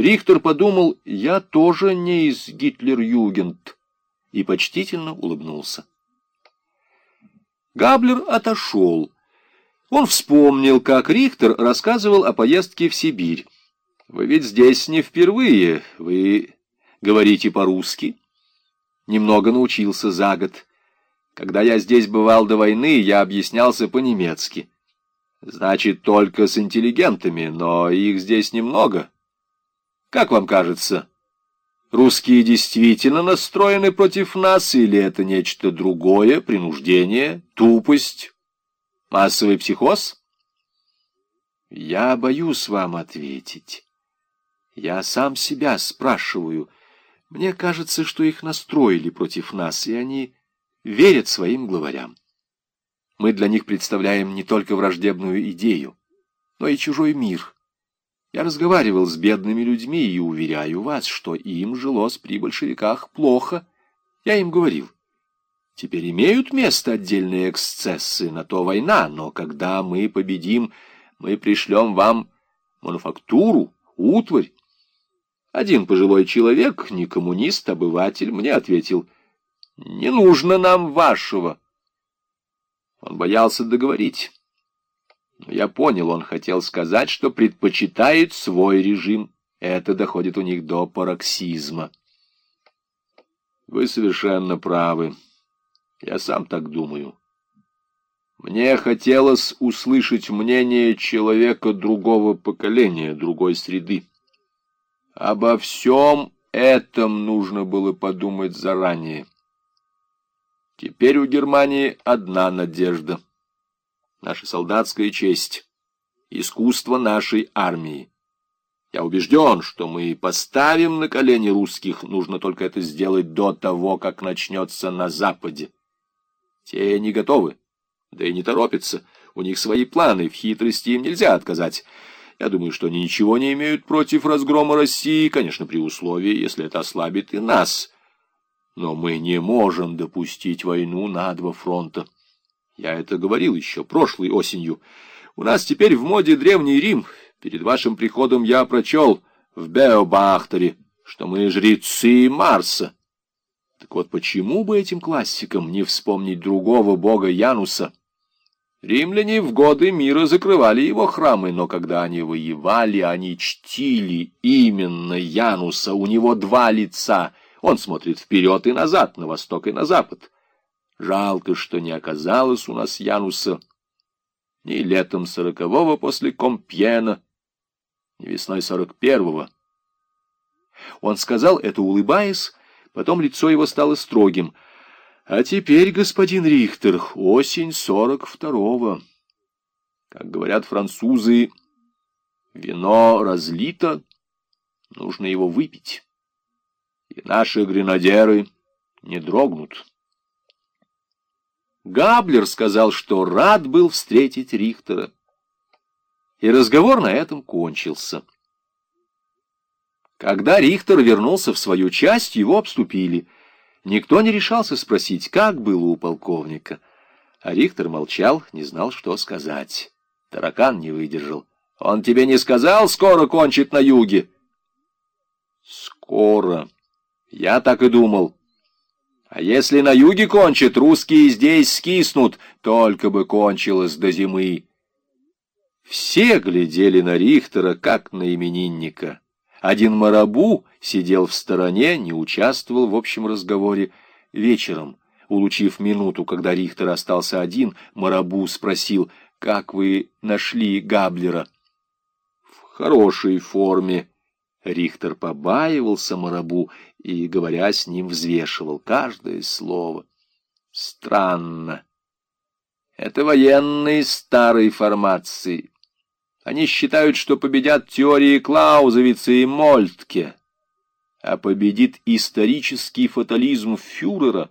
Рихтер подумал, я тоже не из Гитлер-Югент, и почтительно улыбнулся. Габлер отошел. Он вспомнил, как Рихтер рассказывал о поездке в Сибирь. «Вы ведь здесь не впервые, вы говорите по-русски?» Немного научился за год. Когда я здесь бывал до войны, я объяснялся по-немецки. Значит, только с интеллигентами, но их здесь немного. Как вам кажется, русские действительно настроены против нас, или это нечто другое, принуждение, тупость, массовый психоз? Я боюсь вам ответить. Я сам себя спрашиваю. Мне кажется, что их настроили против нас, и они верят своим главарям. Мы для них представляем не только враждебную идею, но и чужой мир. Я разговаривал с бедными людьми и уверяю вас, что им жилось при большевиках плохо. Я им говорил, теперь имеют место отдельные эксцессы, на то война, но когда мы победим, мы пришлем вам мануфактуру, утварь. Один пожилой человек, не коммунист, обыватель, мне ответил, не нужно нам вашего. Он боялся договорить. Я понял, он хотел сказать, что предпочитает свой режим. Это доходит у них до пароксизма. Вы совершенно правы. Я сам так думаю. Мне хотелось услышать мнение человека другого поколения, другой среды. Обо всем этом нужно было подумать заранее. Теперь у Германии одна надежда. Наша солдатская честь, искусство нашей армии. Я убежден, что мы поставим на колени русских, нужно только это сделать до того, как начнется на Западе. Те не готовы, да и не торопятся. У них свои планы, в хитрости им нельзя отказать. Я думаю, что они ничего не имеют против разгрома России, конечно, при условии, если это ослабит и нас». Но мы не можем допустить войну на два фронта. Я это говорил еще прошлой осенью. У нас теперь в моде Древний Рим. Перед вашим приходом я прочел в Беобахтере, что мы жрецы Марса. Так вот, почему бы этим классикам не вспомнить другого бога Януса? Римляне в годы мира закрывали его храмы, но когда они воевали, они чтили именно Януса. У него два лица — он смотрит вперед и назад, на восток и на запад. Жалко, что не оказалось у нас Януса ни летом сорокового после Компьена, ни весной сорок первого. Он сказал это, улыбаясь, потом лицо его стало строгим. А теперь, господин Рихтер, осень сорок второго. Как говорят французы, вино разлито, нужно его выпить и наши гренадеры не дрогнут. Габлер сказал, что рад был встретить Рихтера, и разговор на этом кончился. Когда Рихтер вернулся в свою часть, его обступили. Никто не решался спросить, как было у полковника. А Рихтер молчал, не знал, что сказать. Таракан не выдержал. «Он тебе не сказал, скоро кончит на юге?» «Скоро», я так и думал. А если на юге кончат, русские здесь скиснут, только бы кончилось до зимы. Все глядели на Рихтера, как на именинника. Один Марабу сидел в стороне, не участвовал в общем разговоре. Вечером, улучив минуту, когда Рихтер остался один, Марабу спросил, «Как вы нашли Габлера?» «В хорошей форме», Рихтер побаивался Марабу и, говоря с ним, взвешивал каждое слово. Странно. Это военные старой формации. Они считают, что победят теории Клаузовица и Мольтке, а победит исторический фатализм фюрера.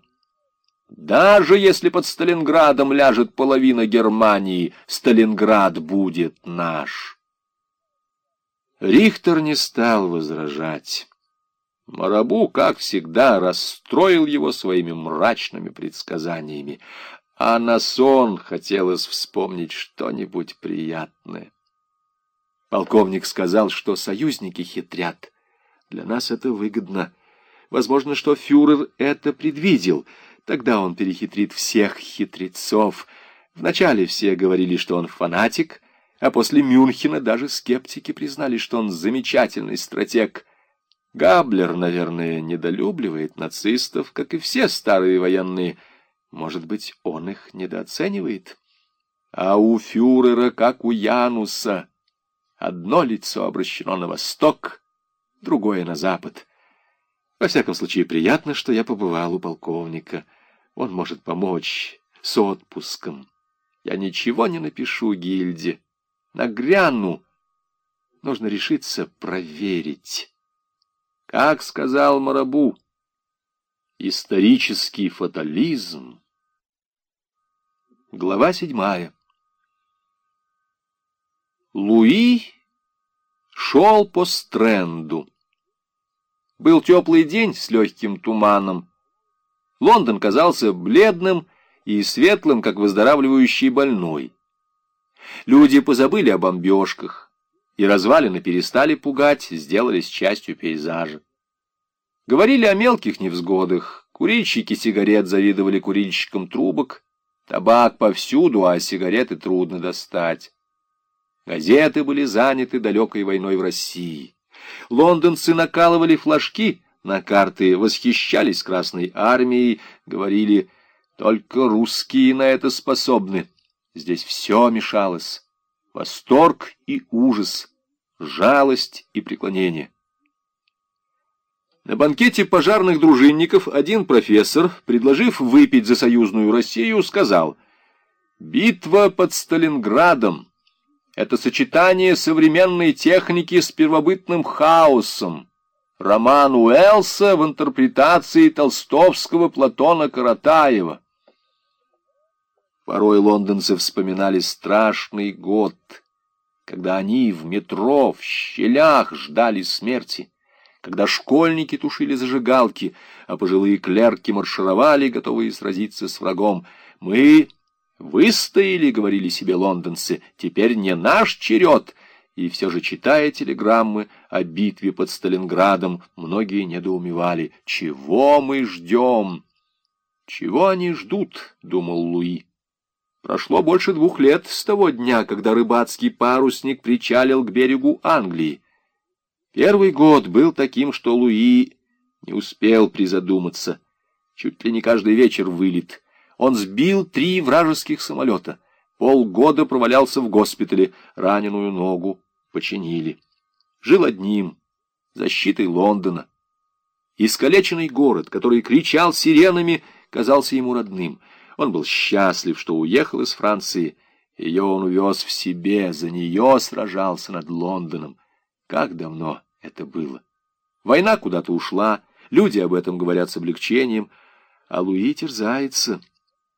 Даже если под Сталинградом ляжет половина Германии, Сталинград будет наш. Рихтер не стал возражать. Марабу, как всегда, расстроил его своими мрачными предсказаниями, а на сон хотелось вспомнить что-нибудь приятное. Полковник сказал, что союзники хитрят — Для нас это выгодно. Возможно, что фюрер это предвидел. Тогда он перехитрит всех хитрецов. Вначале все говорили, что он фанатик, а после Мюнхена даже скептики признали, что он замечательный стратег. Габлер, наверное, недолюбливает нацистов, как и все старые военные. Может быть, он их недооценивает? А у фюрера, как у Януса, одно лицо обращено на восток, другое на запад. Во всяком случае, приятно, что я побывал у полковника. Он может помочь с отпуском. Я ничего не напишу гильде. Нагряну. Нужно решиться проверить. Как сказал Марабу, исторический фатализм. Глава седьмая. Луи шел по стренду. Был теплый день с легким туманом. Лондон казался бледным и светлым, как выздоравливающий больной. Люди позабыли о бомбежках, и развалины перестали пугать, сделались частью пейзажа. Говорили о мелких невзгодах, курильщики сигарет завидовали курильщикам трубок, табак повсюду, а сигареты трудно достать. Газеты были заняты далекой войной в России. Лондонцы накалывали флажки на карты, восхищались Красной Армией, говорили, только русские на это способны. Здесь все мешалось восторг и ужас, жалость и преклонение. На банкете пожарных дружинников один профессор, предложив выпить за союзную Россию, сказал «Битва под Сталинградом — это сочетание современной техники с первобытным хаосом, роман Уэллса в интерпретации толстовского Платона Каратаева». Порой лондонцы вспоминали страшный год, когда они в метро, в щелях ждали смерти, когда школьники тушили зажигалки, а пожилые клерки маршировали, готовые сразиться с врагом. «Мы выстояли», — говорили себе лондонцы, — «теперь не наш черед». И все же, читая телеграммы о битве под Сталинградом, многие недоумевали. «Чего мы ждем?» «Чего они ждут?» — думал Луи. Прошло больше двух лет с того дня, когда рыбацкий парусник причалил к берегу Англии. Первый год был таким, что Луи не успел призадуматься. Чуть ли не каждый вечер вылет. Он сбил три вражеских самолета. Полгода провалялся в госпитале, раненую ногу починили. Жил одним, защитой Лондона. Искалеченный город, который кричал сиренами, казался ему родным — он был счастлив, что уехал из Франции. Ее он увез в себе, за нее сражался над Лондоном. Как давно это было? Война куда-то ушла, люди об этом говорят с облегчением, а Луи терзается.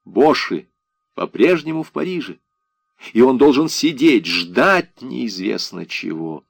Боши по-прежнему в Париже, и он должен сидеть, ждать неизвестно чего.